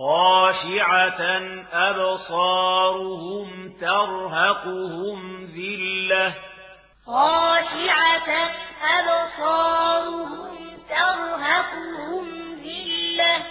خاشعة أبصارهم ترهقهم ذلة. خاشعة أبصارهم ترهقهم ذلة.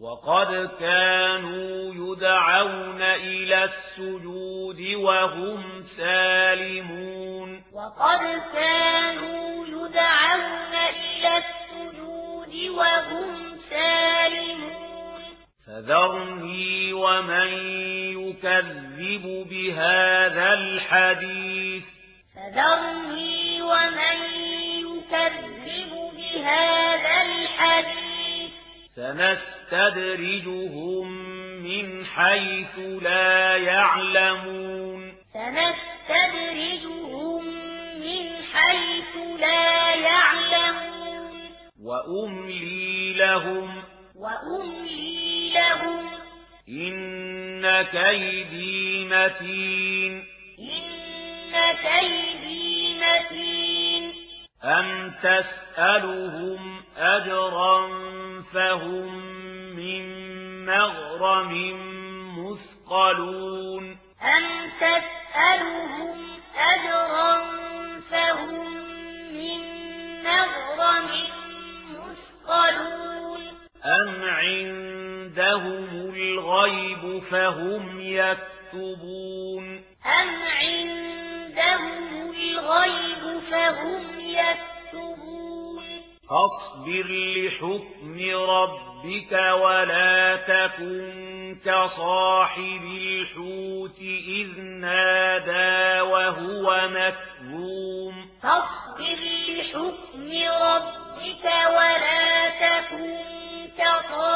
وقد كانوا يدعون إلى السجود وهم سالمون. وقد كانوا ذرني ومن يكذب بهذا الحديث ذرني ومن يكذب بهذا الحديث سنستدرجهم من حيث لا يعلمون سنستدرجهم من حيث لا يعلمون وأملي لهم وَأُمْلِي لَهُمْ إِنَّ كَيْدِي مَتِينٌ إِنَّ كَيْدِي مَتِينٌ أَمْ تَسْأَلُهُمْ أَجْرًا فَهُمْ مِنْ مَغْرَمٍ مُثْقَلُونَ أَمْ تَسْأَلُهُمْ الغيب فهم يكتبون. أم عندهم الغيب فهم يكتبون. فاصبر لحكم ربك ولا تكن كصاحب الحوت إذ نادى وهو مكذوم فاصبر لحكم ربك ولا تكن كصاحب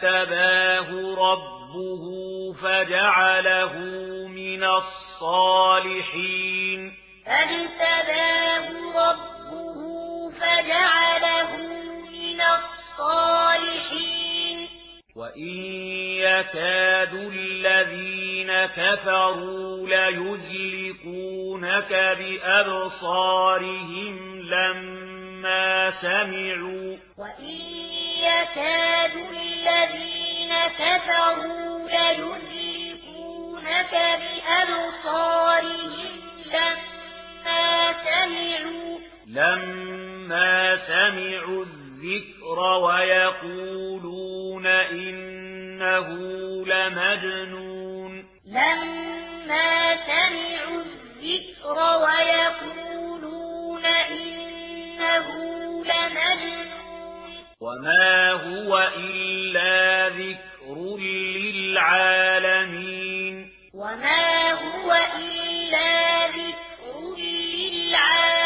فاجتباه ربه فجعله من الصالحين فاجتباه ربه فجعله من الصالحين وإن يكاد الذين كفروا ليزلقونك بأبصارهم لم ما سمعوا. وإن يكاد الذين كفروا ليزلقونك بأبصارهم لما سمعوا. لما سمعوا الذكر ويقولون إنه لمجنون. لما سمعوا الذكر ويقولون وما هو إلا ذكر للعالمين وما هو إلا ذكر للعالمين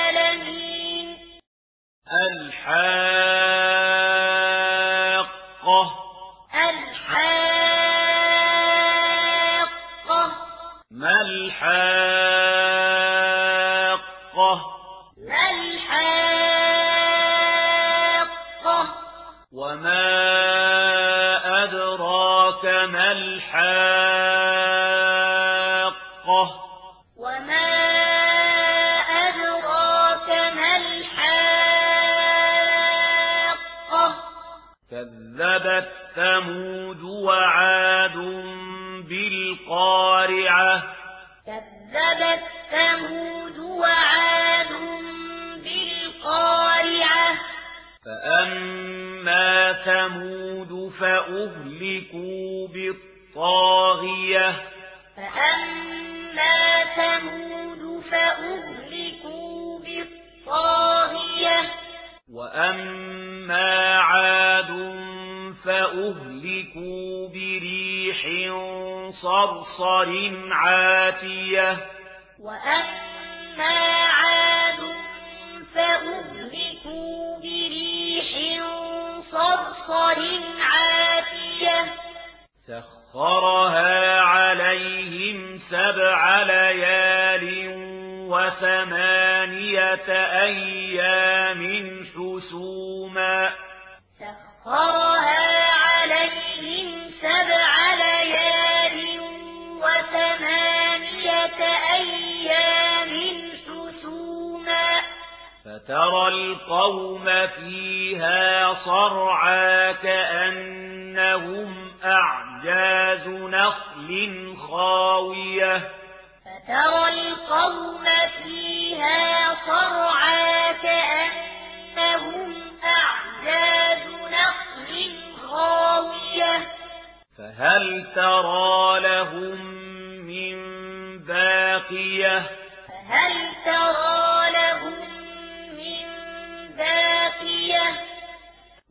الحاقة الحاقة ما الحاقة ما الحاقة وما أدراك ما الحاقة وما أدراك ما الحاقة كذبت ثمود وعاد بالقارعة كذبت ثمود أما ثمود فأهلكوا بالطاغية فأما ثمود فأهلكوا بالطاغية وأما عاد فأهلكوا بريح صرصر عاتية وأما مبصر عاتية سخرها عليهم سبع ليال وثمانية أيام حسوما سخرها فترى القوم فيها صرعا كأنهم أعجاز نخل خاوية. فترى القوم فيها صرعا كأنهم أعجاز نخل خاوية. فهل ترى لهم من باقية؟ فهل ترى